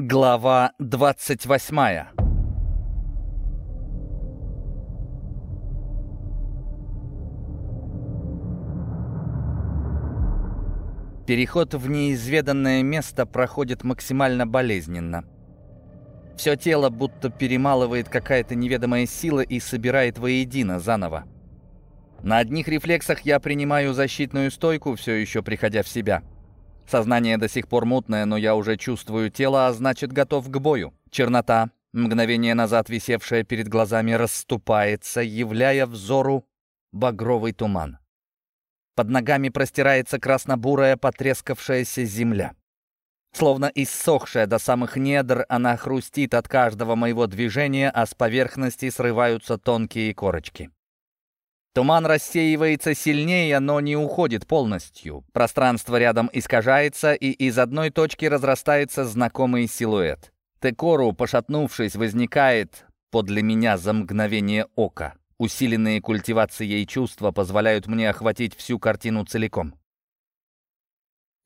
Глава 28 Переход в неизведанное место проходит максимально болезненно. Все тело будто перемалывает какая-то неведомая сила и собирает воедино заново. На одних рефлексах я принимаю защитную стойку, все еще приходя в себя – Сознание до сих пор мутное, но я уже чувствую тело, а значит, готов к бою. Чернота, мгновение назад висевшая перед глазами, расступается, являя взору багровый туман. Под ногами простирается красно-бурая потрескавшаяся земля. Словно иссохшая до самых недр, она хрустит от каждого моего движения, а с поверхности срываются тонкие корочки. Туман рассеивается сильнее, но не уходит полностью. Пространство рядом искажается, и из одной точки разрастается знакомый силуэт. Текору, пошатнувшись, возникает подле меня за мгновение ока. Усиленные культивацией чувства позволяют мне охватить всю картину целиком.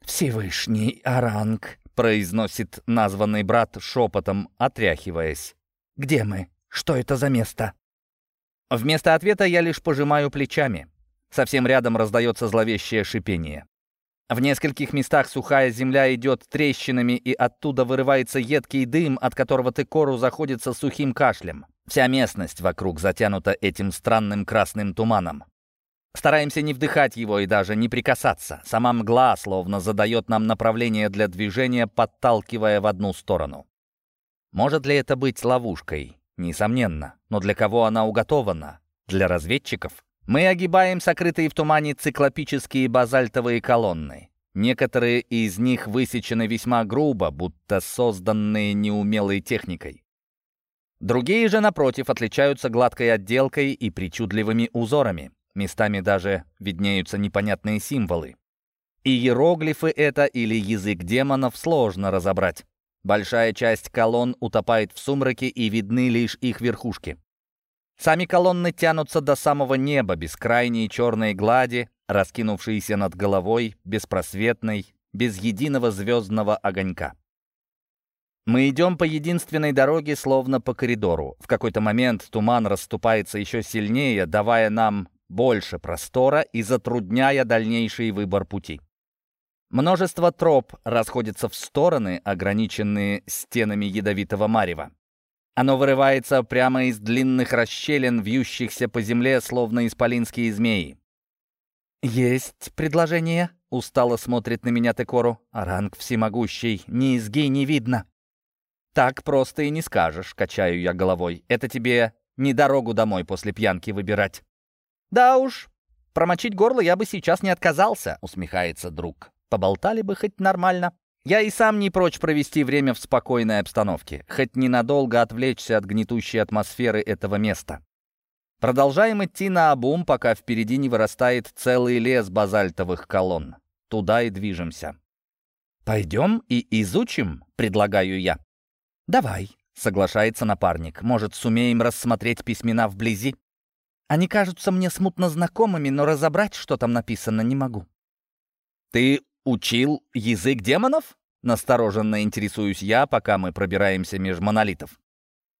«Всевышний Аранг», — произносит названный брат шепотом, отряхиваясь. «Где мы? Что это за место?» Вместо ответа я лишь пожимаю плечами. Совсем рядом раздается зловещее шипение. В нескольких местах сухая земля идет трещинами, и оттуда вырывается едкий дым, от которого Текору заходится сухим кашлем. Вся местность вокруг затянута этим странным красным туманом. Стараемся не вдыхать его и даже не прикасаться. Сама мгла словно задает нам направление для движения, подталкивая в одну сторону. Может ли это быть ловушкой? Несомненно. Но для кого она уготована? Для разведчиков? Мы огибаем сокрытые в тумане циклопические базальтовые колонны. Некоторые из них высечены весьма грубо, будто созданные неумелой техникой. Другие же, напротив, отличаются гладкой отделкой и причудливыми узорами. Местами даже виднеются непонятные символы. Иероглифы это или язык демонов сложно разобрать. Большая часть колонн утопает в сумраке, и видны лишь их верхушки. Сами колонны тянутся до самого неба, бескрайней черной глади, раскинувшейся над головой, беспросветной, без единого звездного огонька. Мы идем по единственной дороге, словно по коридору. В какой-то момент туман расступается еще сильнее, давая нам больше простора и затрудняя дальнейший выбор пути. Множество троп расходятся в стороны, ограниченные стенами ядовитого марева. Оно вырывается прямо из длинных расщелин, вьющихся по земле, словно исполинские змеи. «Есть предложение?» — устало смотрит на меня Текору. «Ранг всемогущий, низги не видно». «Так просто и не скажешь», — качаю я головой. «Это тебе не дорогу домой после пьянки выбирать». «Да уж, промочить горло я бы сейчас не отказался», — усмехается друг. Поболтали бы хоть нормально. Я и сам не прочь провести время в спокойной обстановке, хоть ненадолго отвлечься от гнетущей атмосферы этого места. Продолжаем идти на обум, пока впереди не вырастает целый лес базальтовых колонн. Туда и движемся. «Пойдем и изучим», — предлагаю я. «Давай», — соглашается напарник. «Может, сумеем рассмотреть письмена вблизи? Они кажутся мне смутно знакомыми, но разобрать, что там написано, не могу». «Ты «Учил язык демонов?» — настороженно интересуюсь я, пока мы пробираемся меж монолитов.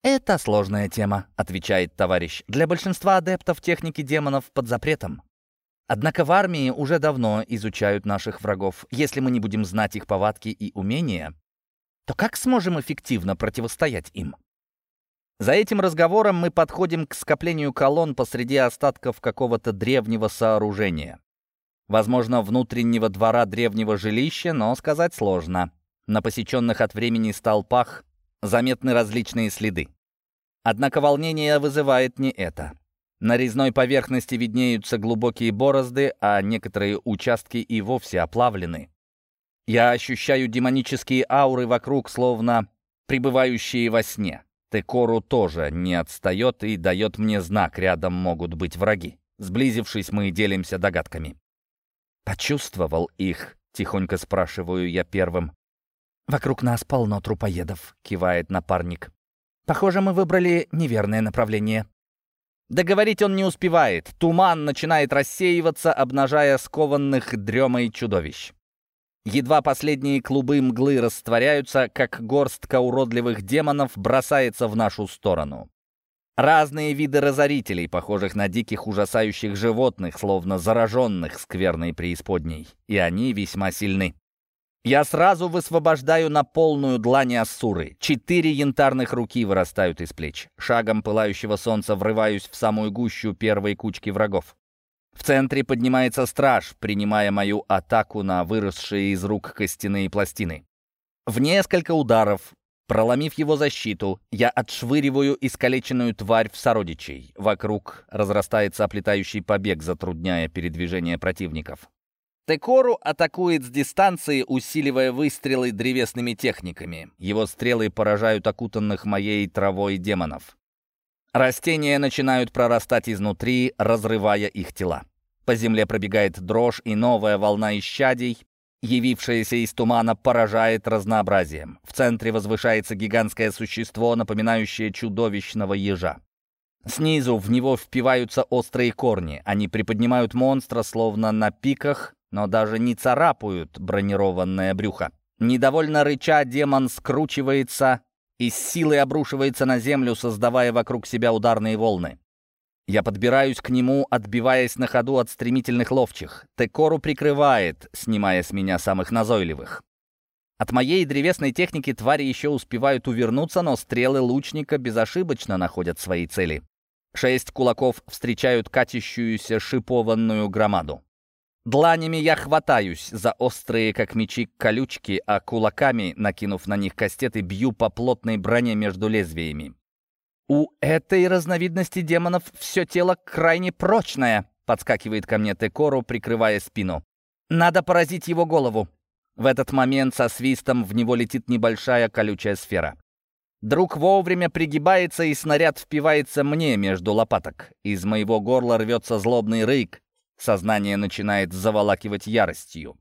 «Это сложная тема», — отвечает товарищ. «Для большинства адептов техники демонов под запретом. Однако в армии уже давно изучают наших врагов. Если мы не будем знать их повадки и умения, то как сможем эффективно противостоять им?» За этим разговором мы подходим к скоплению колонн посреди остатков какого-то древнего сооружения. Возможно, внутреннего двора древнего жилища, но сказать сложно. На посеченных от времени столпах заметны различные следы. Однако волнение вызывает не это. На резной поверхности виднеются глубокие борозды, а некоторые участки и вовсе оплавлены. Я ощущаю демонические ауры вокруг, словно пребывающие во сне. Текору тоже не отстает и дает мне знак, рядом могут быть враги. Сблизившись, мы делимся догадками. «Почувствовал их?» — тихонько спрашиваю я первым. «Вокруг нас полно трупоедов», — кивает напарник. «Похоже, мы выбрали неверное направление». Договорить он не успевает. Туман начинает рассеиваться, обнажая скованных дремой чудовищ. Едва последние клубы мглы растворяются, как горстка уродливых демонов бросается в нашу сторону. Разные виды разорителей, похожих на диких ужасающих животных, словно зараженных скверной преисподней. И они весьма сильны. Я сразу высвобождаю на полную длань Ассуры. Четыре янтарных руки вырастают из плеч. Шагом пылающего солнца врываюсь в самую гущу первой кучки врагов. В центре поднимается страж, принимая мою атаку на выросшие из рук костяные пластины. В несколько ударов, проломив его защиту, я отшвыриваю искалеченную тварь в сородичей. Вокруг разрастается оплетающий побег, затрудняя передвижение противников. Текору атакует с дистанции, усиливая выстрелы древесными техниками. Его стрелы поражают окутанных моей травой демонов. Растения начинают прорастать изнутри, разрывая их тела. По земле пробегает дрожь, и новая волна исчадий, явившаяся из тумана, поражает разнообразием. В центре возвышается гигантское существо, напоминающее чудовищного ежа. Снизу в него впиваются острые корни. Они приподнимают монстра, словно на пиках, но даже не царапают бронированное брюхо. Недовольно рыча, демон скручивается и с силой обрушивается на землю, создавая вокруг себя ударные волны. Я подбираюсь к нему, отбиваясь на ходу от стремительных ловчих. Текору прикрывает, снимая с меня самых назойливых. От моей древесной техники твари еще успевают увернуться, но стрелы лучника безошибочно находят свои цели. Шесть кулаков встречают катящуюся шипованную громаду. Дланями я хватаюсь за острые, как мечи, колючки, а кулаками, накинув на них кастеты, бью по плотной броне между лезвиями. «У этой разновидности демонов все тело крайне прочное», — подскакивает ко мне Текору, прикрывая спину. «Надо поразить его голову». В этот момент со свистом в него летит небольшая колючая сфера. Друг вовремя пригибается, и снаряд впивается мне между лопаток. Из моего горла рвется злобный рык, Сознание начинает заволакивать яростью.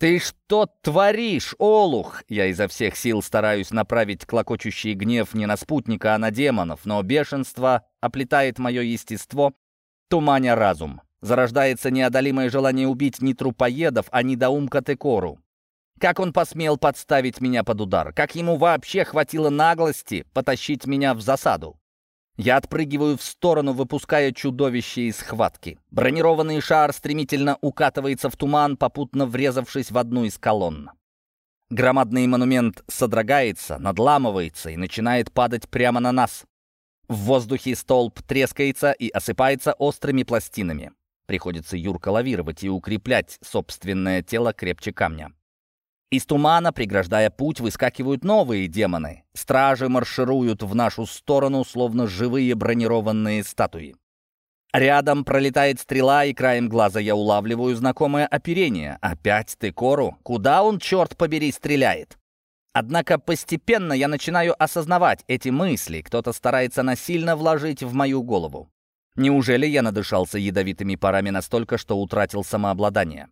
«Ты что творишь, Олух?» Я изо всех сил стараюсь направить клокочущий гнев не на спутника, а на демонов, но бешенство оплетает мое естество, туманя разум. Зарождается неодолимое желание убить не трупоедов, а недоумка Текору. Как он посмел подставить меня под удар? Как ему вообще хватило наглости потащить меня в засаду? Я отпрыгиваю в сторону, выпуская чудовище из схватки. Бронированный шар стремительно укатывается в туман, попутно врезавшись в одну из колонн. Громадный монумент содрогается, надламывается и начинает падать прямо на нас. В воздухе столб трескается и осыпается острыми пластинами. Приходится юрко лавировать и укреплять собственное тело крепче камня. Из тумана, преграждая путь, выскакивают новые демоны. Стражи маршируют в нашу сторону, словно живые бронированные статуи. Рядом пролетает стрела, и краем глаза я улавливаю знакомое оперение. Опять ты, Кору? Куда он, черт побери, стреляет? Однако постепенно я начинаю осознавать эти мысли. Кто-то старается насильно вложить в мою голову. Неужели я надышался ядовитыми парами настолько, что утратил самообладание?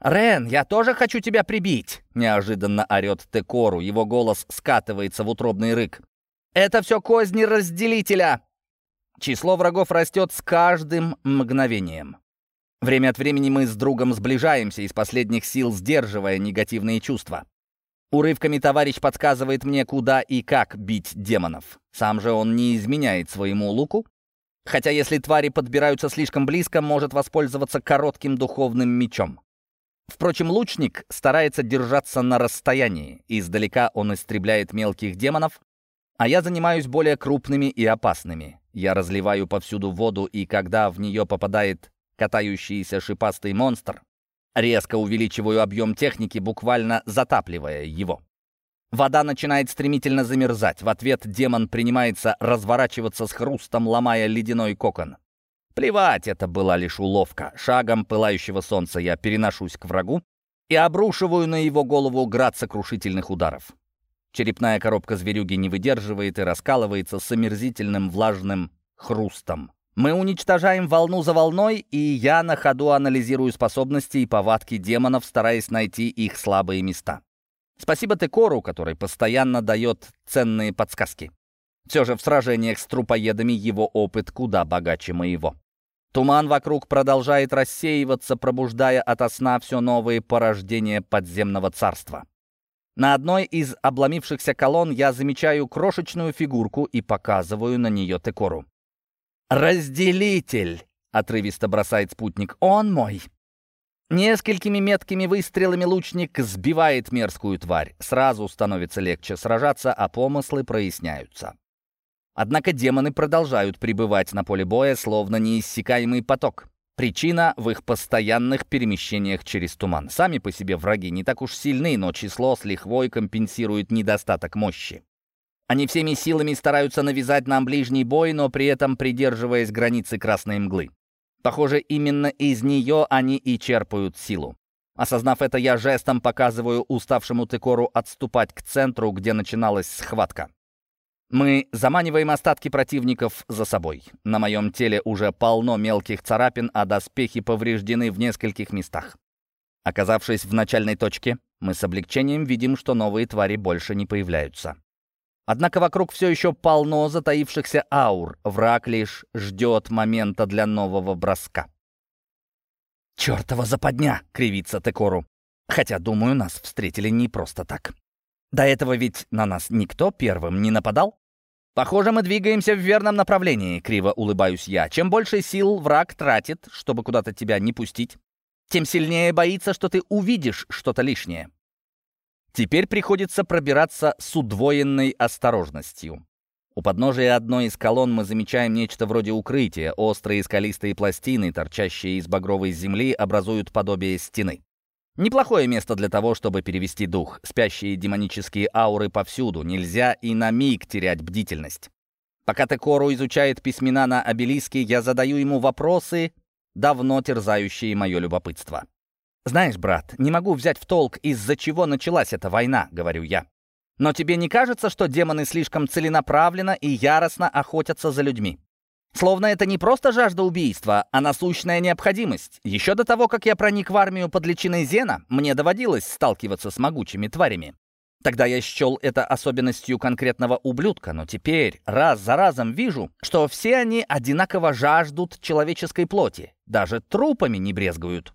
«Рен, я тоже хочу тебя прибить!» — неожиданно орет Текору. Его голос скатывается в утробный рык. «Это все козни разделителя!» Число врагов растет с каждым мгновением. Время от времени мы с другом сближаемся, из последних сил сдерживая негативные чувства. Урывками товарищ подсказывает мне, куда и как бить демонов. Сам же он не изменяет своему луку, хотя если твари подбираются слишком близко, может воспользоваться коротким духовным мечом. Впрочем, лучник старается держаться на расстоянии. Издалека он истребляет мелких демонов, а я занимаюсь более крупными и опасными. Я разливаю повсюду воду, и когда в нее попадает катающийся шипастый монстр, резко увеличиваю объем техники, буквально затапливая его. Вода начинает стремительно замерзать. В ответ демон принимается разворачиваться с хрустом, ломая ледяной кокон. Плевать, это была лишь уловка. Шагом пылающего солнца я переношусь к врагу и обрушиваю на его голову град сокрушительных ударов. Черепная коробка зверюги не выдерживает и раскалывается с омерзительным влажным хрустом. Мы уничтожаем волну за волной, и я на ходу анализирую способности и повадки демонов, стараясь найти их слабые места. Спасибо Текору, который постоянно дает ценные подсказки. Все же в сражениях с трупоедами его опыт куда богаче моего. Туман вокруг продолжает рассеиваться, пробуждая ото сна все новые порождения подземного царства. На одной из обломившихся колонн я замечаю крошечную фигурку и показываю на нее Текору. «Разделитель!» — отрывисто бросает спутник. «Он мой!» Несколькими меткими выстрелами лучник сбивает мерзкую тварь. Сразу становится легче сражаться, а помыслы проясняются. Однако демоны продолжают пребывать на поле боя, словно неиссякаемый поток. Причина в их постоянных перемещениях через туман. Сами по себе враги не так уж сильны, но число с лихвой компенсирует недостаток мощи. Они всеми силами стараются навязать нам ближний бой, но при этом придерживаясь границы красной мглы. Похоже, именно из нее они и черпают силу. Осознав это, я жестом показываю уставшему Текору отступать к центру, где начиналась схватка. Мы заманиваем остатки противников за собой. На моем теле уже полно мелких царапин, а доспехи повреждены в нескольких местах. Оказавшись в начальной точке, мы с облегчением видим, что новые твари больше не появляются. Однако вокруг все еще полно затаившихся аур. Враг лишь ждет момента для нового броска. «Чертова западня!» — кривится Текору. Хотя, думаю, нас встретили не просто так. До этого ведь на нас никто первым не нападал. Похоже, мы двигаемся в верном направлении, криво улыбаюсь я. Чем больше сил враг тратит, чтобы куда-то тебя не пустить, тем сильнее боится, что ты увидишь что-то лишнее. Теперь приходится пробираться с удвоенной осторожностью. У подножия одной из колонн мы замечаем нечто вроде укрытия. Острые скалистые пластины, торчащие из багровой земли, образуют подобие стены. Неплохое место для того, чтобы перевести дух. Спящие демонические ауры повсюду. Нельзя и на миг терять бдительность. Пока Текору изучает письмена на обелиске, я задаю ему вопросы, давно терзающие мое любопытство. «Знаешь, брат, не могу взять в толк, из-за чего началась эта война», — говорю я. «Но тебе не кажется, что демоны слишком целенаправленно и яростно охотятся за людьми? Словно это не просто жажда убийства, а насущная необходимость. Еще до того, как я проник в армию под личиной Зена, мне доводилось сталкиваться с могучими тварями. Тогда я счел это особенностью конкретного ублюдка, но теперь раз за разом вижу, что все они одинаково жаждут человеческой плоти, даже трупами не брезгуют.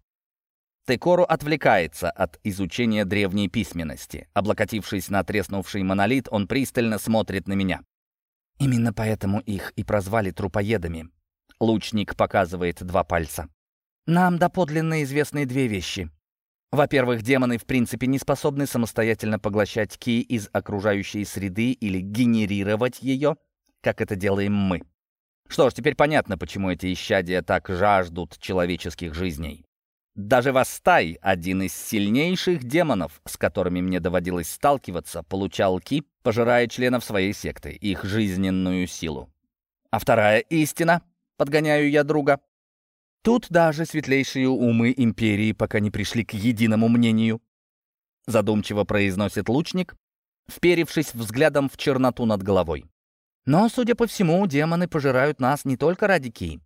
Текору отвлекается от изучения древней письменности. Облокотившись на треснувший монолит, он пристально смотрит на меня. Именно поэтому их и прозвали трупоедами. Лучник показывает два пальца. Нам доподлинно известны две вещи. Во-первых, демоны в принципе не способны самостоятельно поглощать ки из окружающей среды или генерировать ее, как это делаем мы. Что ж, теперь понятно, почему эти исчадия так жаждут человеческих жизней. Даже Вастай, один из сильнейших демонов, с которыми мне доводилось сталкиваться, получал ки, пожирая членов своей секты, их жизненную силу. А вторая истина, подгоняю я друга, тут даже светлейшие умы империи пока не пришли к единому мнению. Задумчиво произносит лучник, вперившись взглядом в черноту над головой. Но, судя по всему, демоны пожирают нас не только ради ки.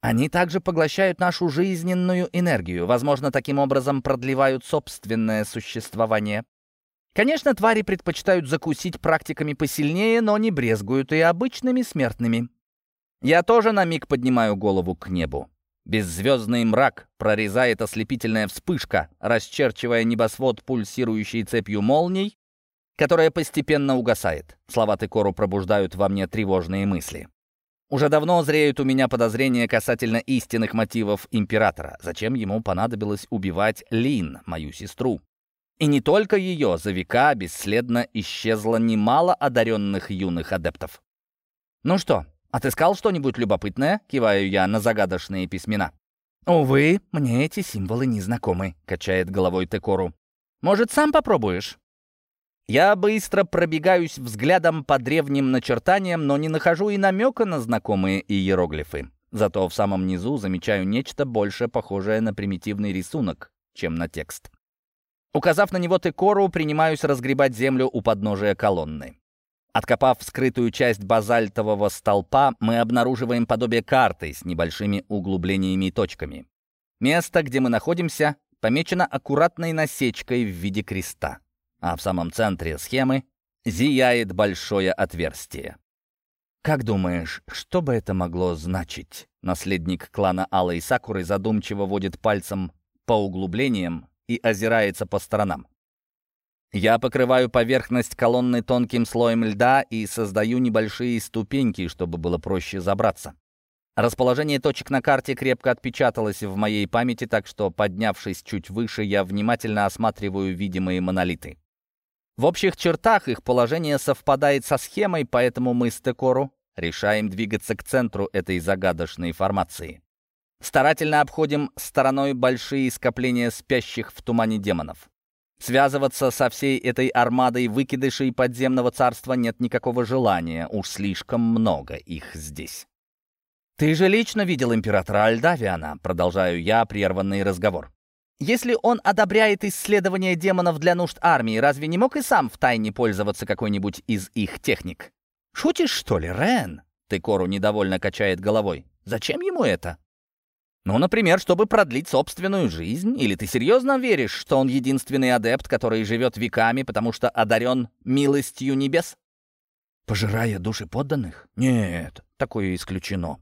Они также поглощают нашу жизненную энергию, возможно, таким образом продлевают собственное существование. Конечно, твари предпочитают закусить практиками посильнее, но не брезгуют и обычными смертными. Я тоже на миг поднимаю голову к небу. Беззвездный мрак прорезает ослепительная вспышка, расчерчивая небосвод пульсирующей цепью молний, которая постепенно угасает. Слова Текору пробуждают во мне тревожные мысли. Уже давно зреют у меня подозрения касательно истинных мотивов императора. Зачем ему понадобилось убивать Лин, мою сестру? И не только ее, за века бесследно исчезло немало одаренных юных адептов. «Ну что, отыскал что-нибудь любопытное?» — киваю я на загадочные письмена. «Увы, мне эти символы не знакомы», — качает головой Текору. «Может, сам попробуешь?» Я быстро пробегаюсь взглядом по древним начертаниям, но не нахожу и намека на знакомые иероглифы. Зато в самом низу замечаю нечто больше похожее на примитивный рисунок, чем на текст. Указав на него текору, принимаюсь разгребать землю у подножия колонны. Откопав скрытую часть базальтового столпа, мы обнаруживаем подобие карты с небольшими углублениями и точками. Место, где мы находимся, помечено аккуратной насечкой в виде креста а в самом центре схемы зияет большое отверстие. «Как думаешь, что бы это могло значить?» Наследник клана Алой Сакуры задумчиво водит пальцем по углублениям и озирается по сторонам. Я покрываю поверхность колонны тонким слоем льда и создаю небольшие ступеньки, чтобы было проще забраться. Расположение точек на карте крепко отпечаталось в моей памяти, так что, поднявшись чуть выше, я внимательно осматриваю видимые монолиты. В общих чертах их положение совпадает со схемой, поэтому мы с Текору решаем двигаться к центру этой загадочной формации. Старательно обходим стороной большие скопления спящих в тумане демонов. Связываться со всей этой армадой выкидышей подземного царства нет никакого желания, уж слишком много их здесь. «Ты же лично видел императора Альдавиана», — продолжаю я прерванный разговор. «Если он одобряет исследования демонов для нужд армии, разве не мог и сам втайне пользоваться какой-нибудь из их техник?» «Шутишь, что ли, Рен?» — Текору недовольно качает головой. «Зачем ему это?» Ну, например, чтобы продлить собственную жизнь? Или ты серьезно веришь, что он единственный адепт, который живет веками, потому что одарен милостью небес? Пожирая души подданных? Нет, такое исключено.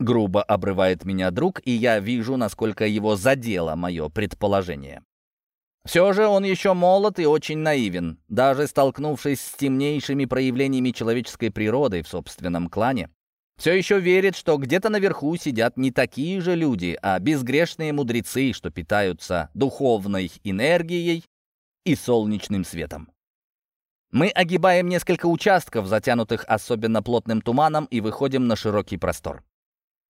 Грубо обрывает меня друг, и я вижу, насколько его задело мое предположение. Все же он еще молод и очень наивен. Даже столкнувшись с темнейшими проявлениями человеческой природы в собственном клане, все еще верит, что где-то наверху сидят не такие же люди, а безгрешные мудрецы, что питаются духовной энергией и солнечным светом. Мы огибаем несколько участков, затянутых особенно плотным туманом, и выходим на широкий простор.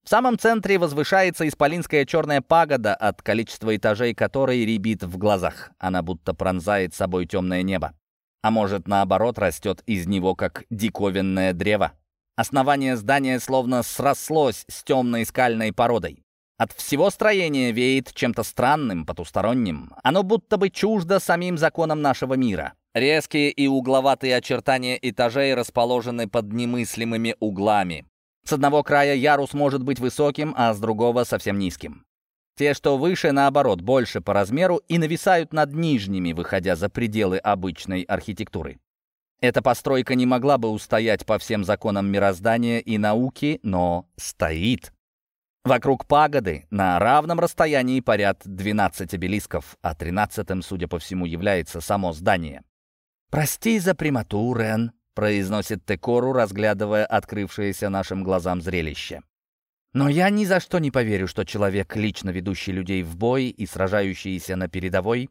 В самом центре возвышается исполинская черная пагода, от количества этажей которой рябит в глазах. Она будто пронзает собой темное небо. А может, наоборот, растет из него, как диковинное древо. Основание здания словно срослось с темной скальной породой. От всего строения веет чем-то странным, потусторонним. Оно будто бы чуждо самим законам нашего мира. Резкие и угловатые очертания этажей расположены под немыслимыми углами. С одного края ярус может быть высоким, а с другого совсем низким. Те, что выше, наоборот, больше по размеру и нависают над нижними, выходя за пределы обычной архитектуры. Эта постройка не могла бы устоять по всем законам мироздания и науки, но стоит. Вокруг пагоды на равном расстоянии парят 12 обелисков, а 13-м, судя по всему, является само здание. «Прости за прямоту, Рен», — произносит Текору, разглядывая открывшееся нашим глазам зрелище. «Но я ни за что не поверю, что человек, лично ведущий людей в бой и сражающийся на передовой,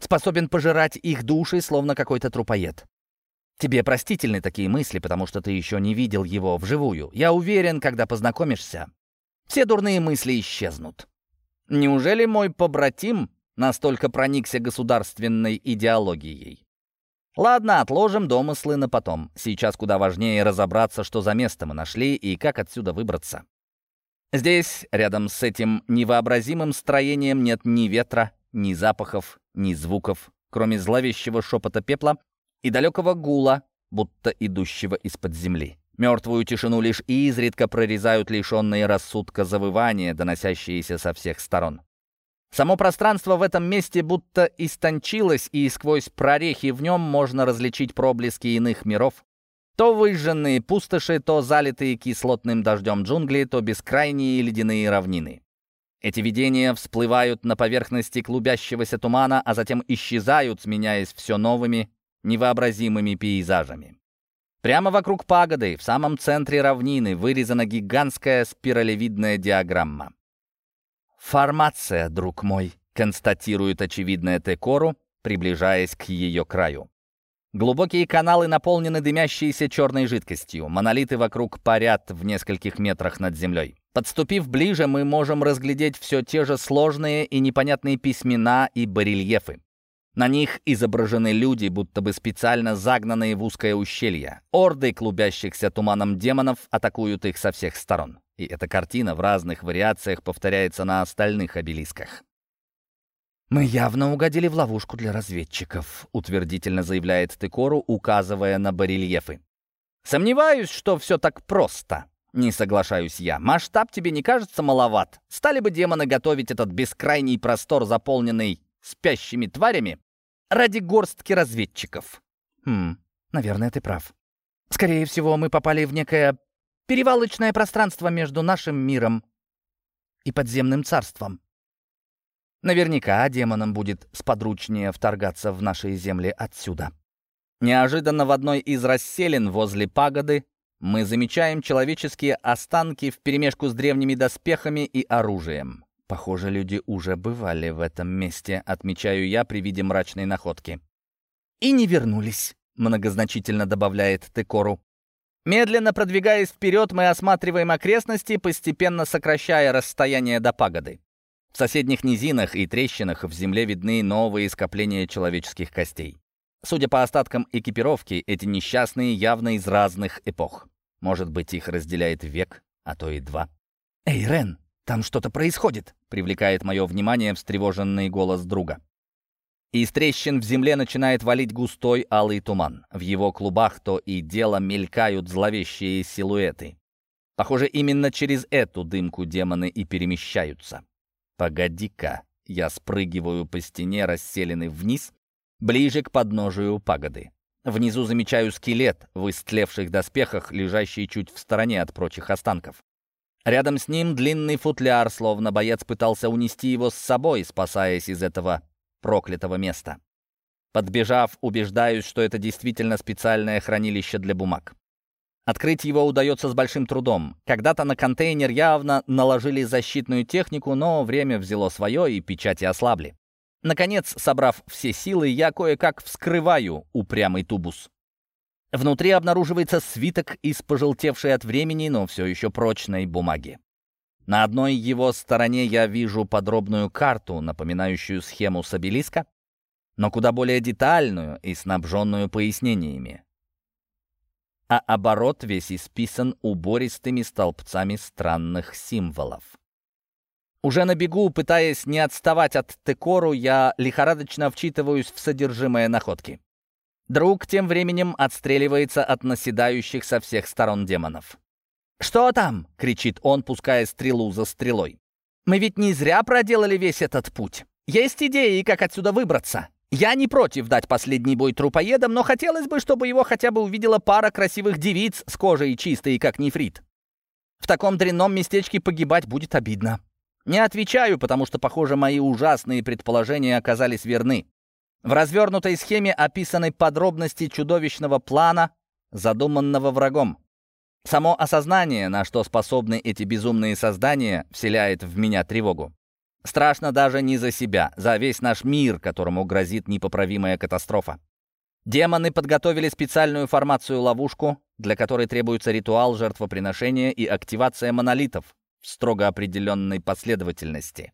способен пожирать их души, словно какой-то трупоед. Тебе простительны такие мысли, потому что ты еще не видел его вживую. Я уверен, когда познакомишься, все дурные мысли исчезнут. Неужели мой побратим настолько проникся государственной идеологией? Ладно, отложим домыслы на потом. Сейчас куда важнее разобраться, что за место мы нашли и как отсюда выбраться. Здесь, рядом с этим невообразимым строением, нет ни ветра, ни запахов, ни звуков, кроме зловещего шепота пепла и далекого гула, будто идущего из-под земли. Мертвую тишину лишь изредка прорезают лишенные рассудка завывания, доносящиеся со всех сторон. Само пространство в этом месте будто истончилось, и сквозь прорехи в нем можно различить проблески иных миров. То выжженные пустоши, то залитые кислотным дождем джунгли, то бескрайние ледяные равнины. Эти видения всплывают на поверхности клубящегося тумана, а затем исчезают, сменяясь все новыми, невообразимыми пейзажами. Прямо вокруг пагоды, в самом центре равнины, вырезана гигантская спиралевидная диаграмма. «Формация, друг мой», — констатирует очевидная Текору, приближаясь к ее краю. Глубокие каналы наполнены дымящейся черной жидкостью. Монолиты вокруг парят в нескольких метрах над землей. Подступив ближе, мы можем разглядеть все те же сложные и непонятные письмена и барельефы. На них изображены люди, будто бы специально загнанные в узкое ущелье. Орды клубящихся туманом демонов атакуют их со всех сторон. И эта картина в разных вариациях повторяется на остальных обелисках. «Мы явно угодили в ловушку для разведчиков», — утвердительно заявляет Текору, указывая на барельефы. «Сомневаюсь, что все так просто», — не соглашаюсь я. «Масштаб тебе не кажется маловат? Стали бы демоны готовить этот бескрайний простор, заполненный спящими тварями, ради горстки разведчиков. Хм, наверное, ты прав. Скорее всего, мы попали в некое Перевалочное пространство между нашим миром и подземным царством. Наверняка демонам будет сподручнее вторгаться в наши земли отсюда. Неожиданно в одной из расселин возле пагоды мы замечаем человеческие останки вперемешку с древними доспехами и оружием. Похоже, люди уже бывали в этом месте, отмечаю я при виде мрачной находки. «И не вернулись», — многозначительно добавляет Текору. Медленно продвигаясь вперед, мы осматриваем окрестности, постепенно сокращая расстояние до пагоды. В соседних низинах и трещинах в земле видны новые скопления человеческих костей. Судя по остаткам экипировки, эти несчастные явно из разных эпох. Может быть, их разделяет век, а то и два. «Эй, Рен, там что-то происходит!» — привлекает мое внимание встревоженный голос друга. Из трещин в земле начинает валить густой алый туман. В его клубах то и дело мелькают зловещие силуэты. Похоже, именно через эту дымку демоны и перемещаются. «Погоди-ка!» Я спрыгиваю по стене, расселенный вниз, ближе к подножию пагоды. Внизу замечаю скелет в истлевших доспехах, лежащий чуть в стороне от прочих останков. Рядом с ним длинный футляр, словно боец пытался унести его с собой, спасаясь из этого проклятого места. Подбежав, убеждаюсь, что это действительно специальное хранилище для бумаг. Открыть его удается с большим трудом. Когда-то на контейнер явно наложили защитную технику, но время взяло свое, и печати ослабли. Наконец, собрав все силы, я кое-как вскрываю упрямый тубус. Внутри обнаруживается свиток из пожелтевшей от времени, но все еще прочной бумаги. На одной его стороне я вижу подробную карту, напоминающую схему с обелиска, но куда более детальную и снабженную пояснениями а оборот весь исписан убористыми столбцами странных символов. Уже на бегу, пытаясь не отставать от Текору, я лихорадочно вчитываюсь в содержимое находки. Друг тем временем отстреливается от наседающих со всех сторон демонов. «Что там?» — кричит он, пуская стрелу за стрелой. «Мы ведь не зря проделали весь этот путь. Есть идеи, как отсюда выбраться. Я не против дать последний бой трупоедам, но хотелось бы, чтобы его хотя бы увидела пара красивых девиц с кожей чистой, как нефрит. В таком дрянном местечке погибать будет обидно. Не отвечаю, потому что, похоже, мои ужасные предположения оказались верны. В развернутой схеме описаны подробности чудовищного плана, задуманного врагом. Само осознание, на что способны эти безумные создания, вселяет в меня тревогу. Страшно даже не за себя, за весь наш мир, которому грозит непоправимая катастрофа. Демоны подготовили специальную формацию-ловушку, для которой требуется ритуал жертвоприношения и активация монолитов в строго определенной последовательности.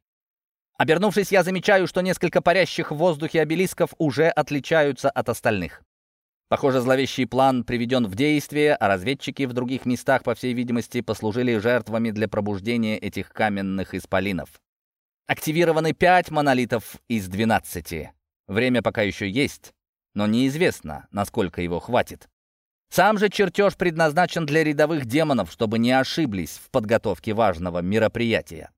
Обернувшись, я замечаю, что несколько парящих в воздухе обелисков уже отличаются от остальных. Похоже, зловещий план приведен в действие, а разведчики в других местах, по всей видимости, послужили жертвами для пробуждения этих каменных исполинов. Активированы 5 монолитов из 12. Время пока еще есть, но неизвестно, насколько его хватит. Сам же чертеж предназначен для рядовых демонов, чтобы не ошиблись в подготовке важного мероприятия.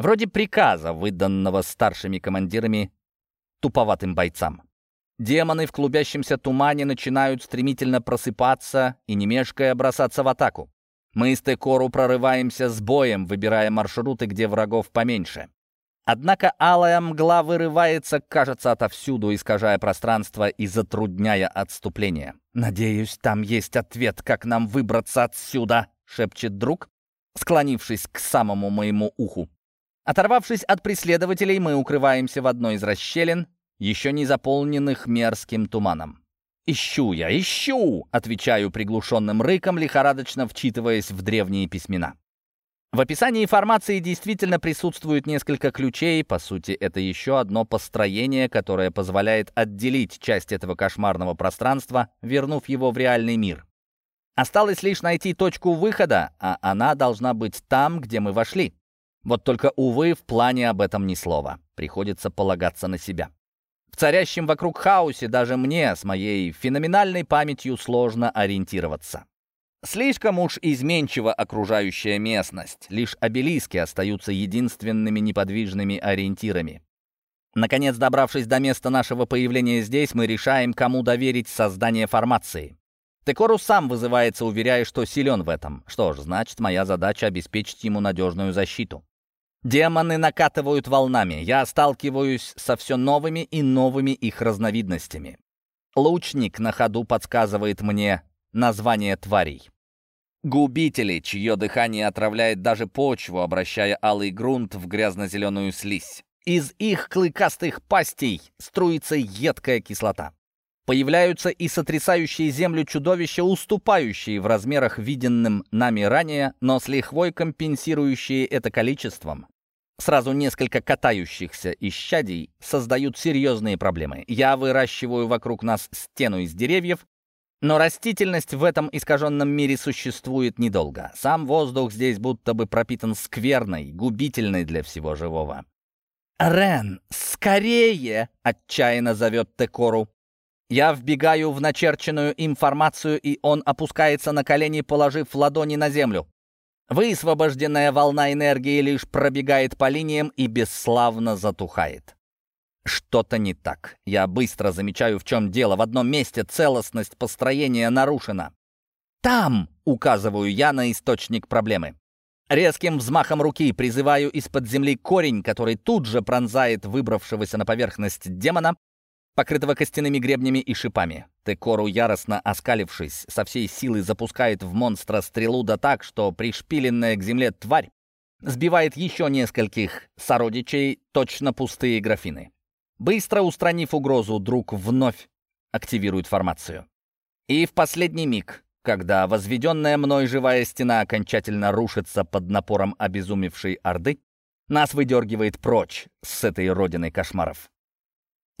Вроде приказа, выданного старшими командирами туповатым бойцам. Демоны в клубящемся тумане начинают стремительно просыпаться и, не мешкая, бросаться в атаку. Мы с Текору прорываемся с боем, выбирая маршруты, где врагов поменьше. Однако алая мгла вырывается, кажется, отовсюду, искажая пространство и затрудняя отступление. «Надеюсь, там есть ответ, как нам выбраться отсюда», — шепчет друг, склонившись к самому моему уху. Оторвавшись от преследователей, мы укрываемся в одной из расщелин, еще не заполненных мерзким туманом. «Ищу я, ищу!» — отвечаю приглушенным рыком, лихорадочно вчитываясь в древние письмена. В описании формации действительно присутствует несколько ключей, по сути, это еще одно построение, которое позволяет отделить часть этого кошмарного пространства, вернув его в реальный мир. Осталось лишь найти точку выхода, а она должна быть там, где мы вошли. Вот только, увы, в плане об этом ни слова. Приходится полагаться на себя. В царящем вокруг хаосе даже мне с моей феноменальной памятью сложно ориентироваться. Слишком уж изменчива окружающая местность, лишь обелиски остаются единственными неподвижными ориентирами. Наконец, добравшись до места нашего появления здесь, мы решаем, кому доверить создание формации. Текору сам вызывается, уверяя, что силен в этом. Что ж, значит, моя задача — обеспечить ему надежную защиту. Демоны накатывают волнами. Я сталкиваюсь со все новыми и новыми их разновидностями. Лучник на ходу подсказывает мне название тварей. Губители, чье дыхание отравляет даже почву, обращая алый грунт в грязно-зеленую слизь. Из их клыкастых пастей струится едкая кислота. Появляются и сотрясающие землю чудовища, уступающие в размерах виденным нами ранее, но с лихвой компенсирующие это количеством. Сразу несколько катающихся исчадий создают серьезные проблемы. Я выращиваю вокруг нас стену из деревьев, но растительность в этом искаженном мире существует недолго. Сам воздух здесь будто бы пропитан скверной, губительной для всего живого. «Рен, скорее!» — отчаянно зовет Текору. Я вбегаю в начерченную информацию, и он опускается на колени, положив ладони на землю. Высвобожденная волна энергии лишь пробегает по линиям и бесславно затухает. Что-то не так. Я быстро замечаю, в чем дело. В одном месте целостность построения нарушена. «Там!» — указываю я на источник проблемы. Резким взмахом руки призываю из-под земли корень, который тут же пронзает выбравшегося на поверхность демона, покрытого костяными гребнями и шипами. Текору, яростно оскалившись, со всей силы запускает в монстра стрелу да так, что пришпиленная к земле тварь сбивает еще нескольких сородичей точно пустые графины. Быстро устранив угрозу, друг вновь активирует формацию. И в последний миг, когда возведенная мной живая стена окончательно рушится под напором обезумевшей орды, нас выдергивает прочь с этой родины кошмаров.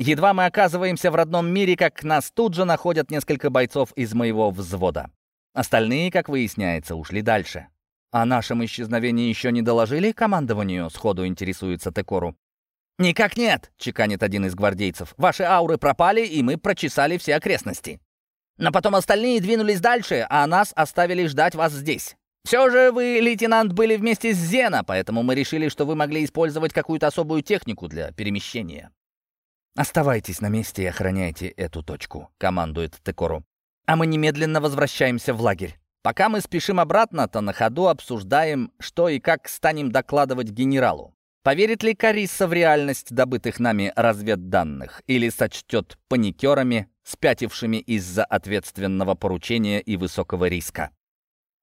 Едва мы оказываемся в родном мире, как нас тут же находят несколько бойцов из моего взвода. Остальные, как выясняется, ушли дальше. О нашем исчезновении еще не доложили командованию, сходу интересуется Текору. «Никак нет», — чеканит один из гвардейцев. «Ваши ауры пропали, и мы прочесали все окрестности. Но потом остальные двинулись дальше, а нас оставили ждать вас здесь. Все же вы, лейтенант, были вместе с Зена, поэтому мы решили, что вы могли использовать какую-то особую технику для перемещения». «Оставайтесь на месте и охраняйте эту точку», — командует Текору. «А мы немедленно возвращаемся в лагерь. Пока мы спешим обратно, то на ходу обсуждаем, что и как станем докладывать генералу. Поверит ли Карисса в реальность добытых нами разведданных или сочтет паникерами, спятившими из-за ответственного поручения и высокого риска?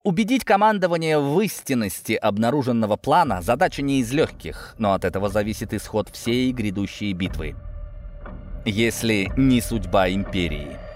Убедить командование в истинности обнаруженного плана – задача не из легких, но от этого зависит исход всей грядущей битвы если не судьба империи.